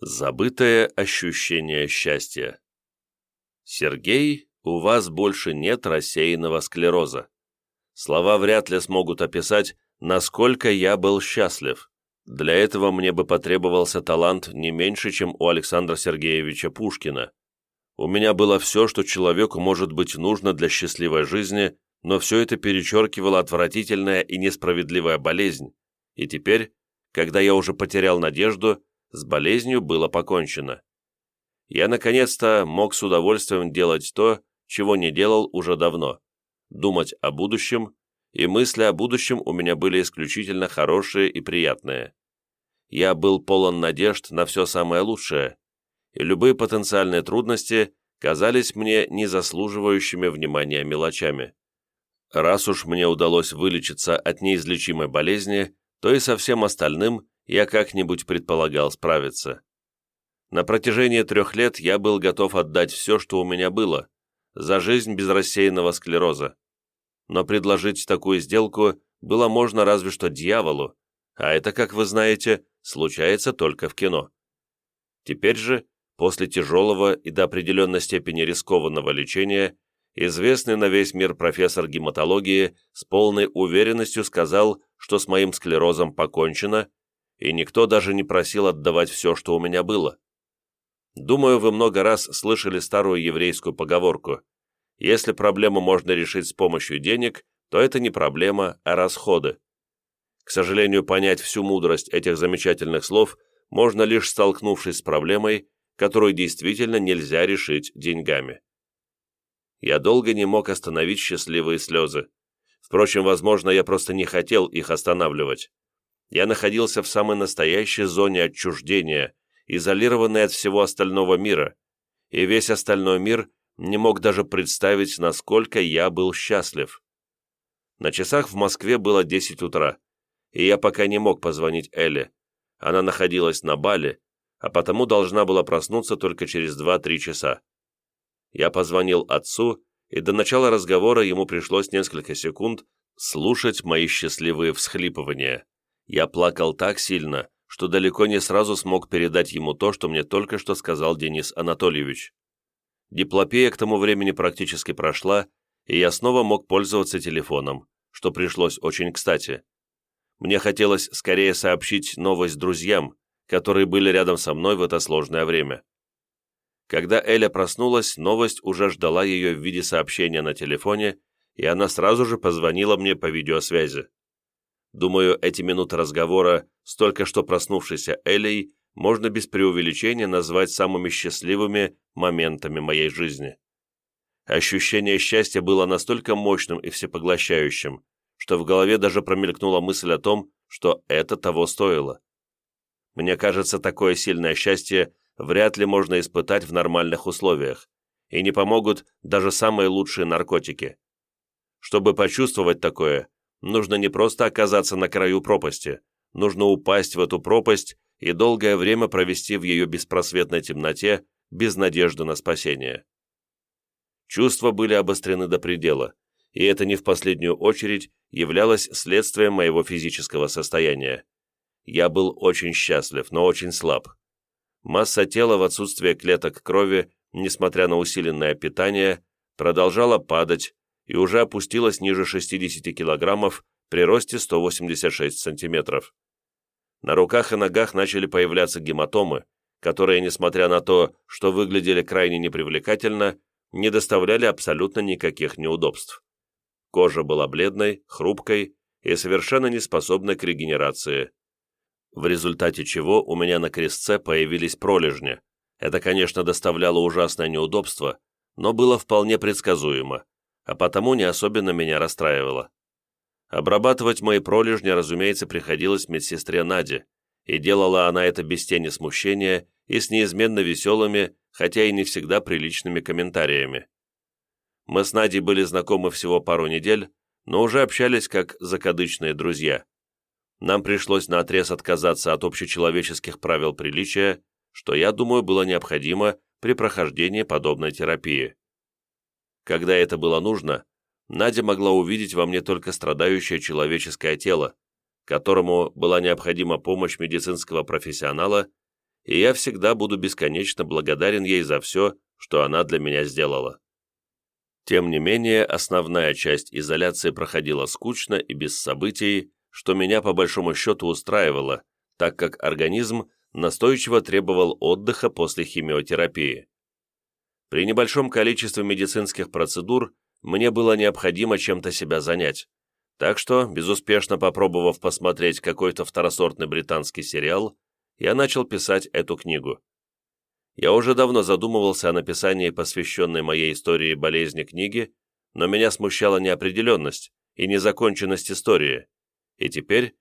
Забытое ощущение счастья. Сергей, у вас больше нет рассеянного склероза. Слова вряд ли смогут описать, насколько я был счастлив. Для этого мне бы потребовался талант не меньше, чем у Александра Сергеевича Пушкина. У меня было все, что человеку может быть нужно для счастливой жизни, но все это перечеркивала отвратительная и несправедливая болезнь. И теперь, когда я уже потерял надежду, с болезнью было покончено. Я наконец-то мог с удовольствием делать то, чего не делал уже давно – думать о будущем, и мысли о будущем у меня были исключительно хорошие и приятные. Я был полон надежд на все самое лучшее, и любые потенциальные трудности казались мне не заслуживающими внимания мелочами. Раз уж мне удалось вылечиться от неизлечимой болезни, то и со всем остальным я как-нибудь предполагал справиться. На протяжении трех лет я был готов отдать все, что у меня было, за жизнь без рассеянного склероза. Но предложить такую сделку было можно разве что дьяволу, а это, как вы знаете, случается только в кино. Теперь же, после тяжелого и до определенной степени рискованного лечения, известный на весь мир профессор гематологии с полной уверенностью сказал, что с моим склерозом покончено, и никто даже не просил отдавать все, что у меня было. Думаю, вы много раз слышали старую еврейскую поговорку «Если проблему можно решить с помощью денег, то это не проблема, а расходы». К сожалению, понять всю мудрость этих замечательных слов можно лишь столкнувшись с проблемой, которую действительно нельзя решить деньгами. Я долго не мог остановить счастливые слезы. Впрочем, возможно, я просто не хотел их останавливать я находился в самой настоящей зоне отчуждения, изолированный от всего остального мира, и весь остальной мир не мог даже представить, насколько я был счастлив. На часах в Москве было 10 утра, и я пока не мог позвонить Элле. Она находилась на бале, а потому должна была проснуться только через 2-3 часа. Я позвонил отцу, и до начала разговора ему пришлось несколько секунд слушать мои счастливые всхлипывания. Я плакал так сильно, что далеко не сразу смог передать ему то, что мне только что сказал Денис Анатольевич. Диплопея к тому времени практически прошла, и я снова мог пользоваться телефоном, что пришлось очень кстати. Мне хотелось скорее сообщить новость друзьям, которые были рядом со мной в это сложное время. Когда Эля проснулась, новость уже ждала ее в виде сообщения на телефоне, и она сразу же позвонила мне по видеосвязи. Думаю, эти минуты разговора с только что проснувшейся Элей можно без преувеличения назвать самыми счастливыми моментами моей жизни. Ощущение счастья было настолько мощным и всепоглощающим, что в голове даже промелькнула мысль о том, что это того стоило. Мне кажется, такое сильное счастье вряд ли можно испытать в нормальных условиях, и не помогут даже самые лучшие наркотики. Чтобы почувствовать такое, Нужно не просто оказаться на краю пропасти, нужно упасть в эту пропасть и долгое время провести в ее беспросветной темноте, без надежды на спасение. Чувства были обострены до предела, и это не в последнюю очередь являлось следствием моего физического состояния. Я был очень счастлив, но очень слаб. Масса тела в отсутствие клеток крови, несмотря на усиленное питание, продолжала падать, и уже опустилась ниже 60 килограммов при росте 186 сантиметров. На руках и ногах начали появляться гематомы, которые, несмотря на то, что выглядели крайне непривлекательно, не доставляли абсолютно никаких неудобств. Кожа была бледной, хрупкой и совершенно неспособной к регенерации. В результате чего у меня на крестце появились пролежни. Это, конечно, доставляло ужасное неудобство, но было вполне предсказуемо а потому не особенно меня расстраивало. Обрабатывать мои пролежни, разумеется, приходилось медсестре Наде, и делала она это без тени смущения и с неизменно веселыми, хотя и не всегда приличными комментариями. Мы с Надей были знакомы всего пару недель, но уже общались как закадычные друзья. Нам пришлось наотрез отказаться от общечеловеческих правил приличия, что, я думаю, было необходимо при прохождении подобной терапии. Когда это было нужно, Надя могла увидеть во мне только страдающее человеческое тело, которому была необходима помощь медицинского профессионала, и я всегда буду бесконечно благодарен ей за все, что она для меня сделала. Тем не менее, основная часть изоляции проходила скучно и без событий, что меня по большому счету устраивало, так как организм настойчиво требовал отдыха после химиотерапии. При небольшом количестве медицинских процедур мне было необходимо чем-то себя занять, так что, безуспешно попробовав посмотреть какой-то второсортный британский сериал, я начал писать эту книгу. Я уже давно задумывался о написании посвященной моей истории болезни книги, но меня смущала неопределенность и незаконченность истории, и теперь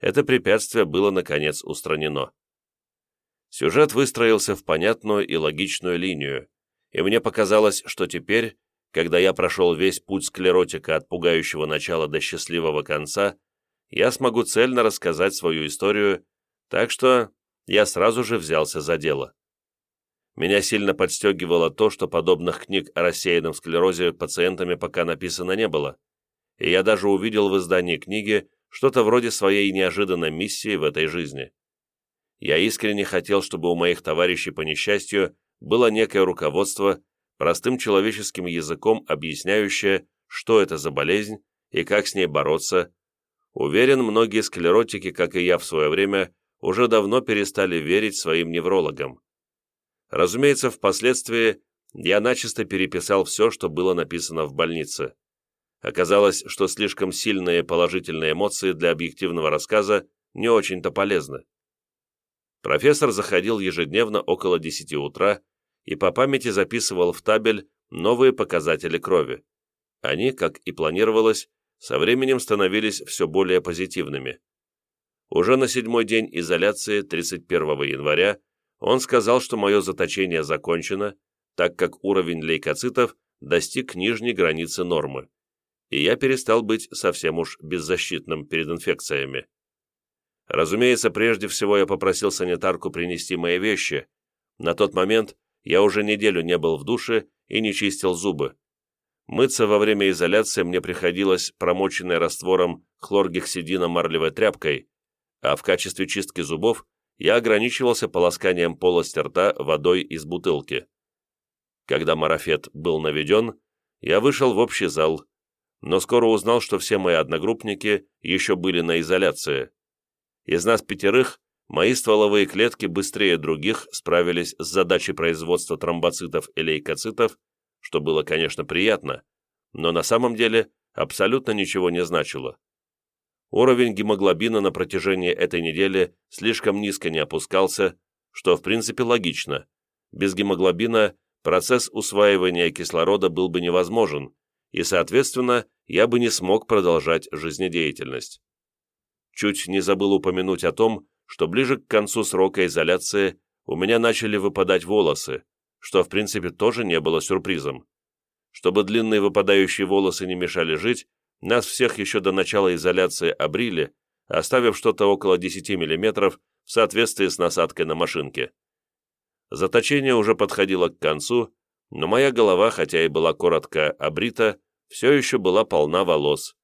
это препятствие было, наконец, устранено. Сюжет выстроился в понятную и логичную линию, и мне показалось, что теперь, когда я прошел весь путь склеротика от пугающего начала до счастливого конца, я смогу цельно рассказать свою историю, так что я сразу же взялся за дело. Меня сильно подстегивало то, что подобных книг о рассеянном склерозе пациентами пока написано не было, и я даже увидел в издании книги что-то вроде своей неожиданной миссии в этой жизни. Я искренне хотел, чтобы у моих товарищей по несчастью было некое руководство, простым человеческим языком объясняющее, что это за болезнь и как с ней бороться. Уверен, многие склеротики, как и я в свое время, уже давно перестали верить своим неврологам. Разумеется, впоследствии я начисто переписал все, что было написано в больнице. Оказалось, что слишком сильные положительные эмоции для объективного рассказа не очень-то полезны. Профессор заходил ежедневно около 10 утра и по памяти записывал в табель новые показатели крови. Они, как и планировалось, со временем становились все более позитивными. Уже на седьмой день изоляции, 31 января, он сказал, что мое заточение закончено, так как уровень лейкоцитов достиг нижней границы нормы, и я перестал быть совсем уж беззащитным перед инфекциями. Разумеется, прежде всего я попросил санитарку принести мои вещи. На тот момент я уже неделю не был в душе и не чистил зубы. Мыться во время изоляции мне приходилось промоченной раствором хлоргексидина марлевой тряпкой, а в качестве чистки зубов я ограничивался полосканием полости рта водой из бутылки. Когда марафет был наведен, я вышел в общий зал, но скоро узнал, что все мои одногруппники еще были на изоляции. Из нас пятерых мои стволовые клетки быстрее других справились с задачей производства тромбоцитов и лейкоцитов, что было, конечно, приятно, но на самом деле абсолютно ничего не значило. Уровень гемоглобина на протяжении этой недели слишком низко не опускался, что в принципе логично. Без гемоглобина процесс усваивания кислорода был бы невозможен, и, соответственно, я бы не смог продолжать жизнедеятельность. Чуть не забыл упомянуть о том, что ближе к концу срока изоляции у меня начали выпадать волосы, что в принципе тоже не было сюрпризом. Чтобы длинные выпадающие волосы не мешали жить, нас всех еще до начала изоляции обрили, оставив что-то около 10 мм в соответствии с насадкой на машинке. Заточение уже подходило к концу, но моя голова, хотя и была коротко обрита, все еще была полна волос.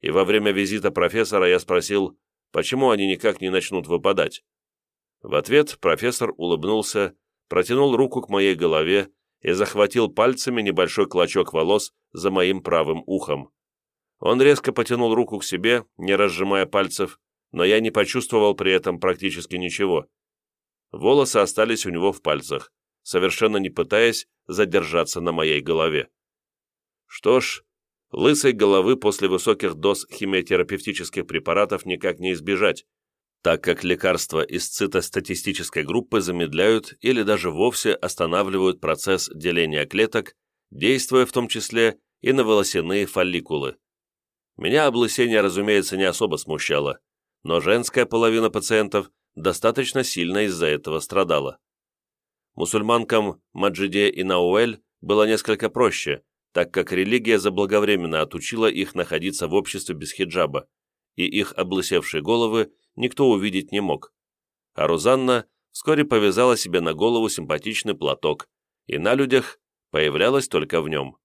И во время визита профессора я спросил, почему они никак не начнут выпадать. В ответ профессор улыбнулся, протянул руку к моей голове и захватил пальцами небольшой клочок волос за моим правым ухом. Он резко потянул руку к себе, не разжимая пальцев, но я не почувствовал при этом практически ничего. Волосы остались у него в пальцах, совершенно не пытаясь задержаться на моей голове. Что ж, лысой головы после высоких доз химиотерапевтических препаратов никак не избежать, так как лекарства из цитостатистической группы замедляют или даже вовсе останавливают процесс деления клеток, действуя в том числе и на волосяные фолликулы. Меня облысение, разумеется, не особо смущало, но женская половина пациентов достаточно сильно из-за этого страдала. Мусульманкам Маджиде и Науэль было несколько проще, так как религия заблаговременно отучила их находиться в обществе без хиджаба, и их облысевшие головы никто увидеть не мог. А Рузанна вскоре повязала себе на голову симпатичный платок, и на людях появлялась только в нем.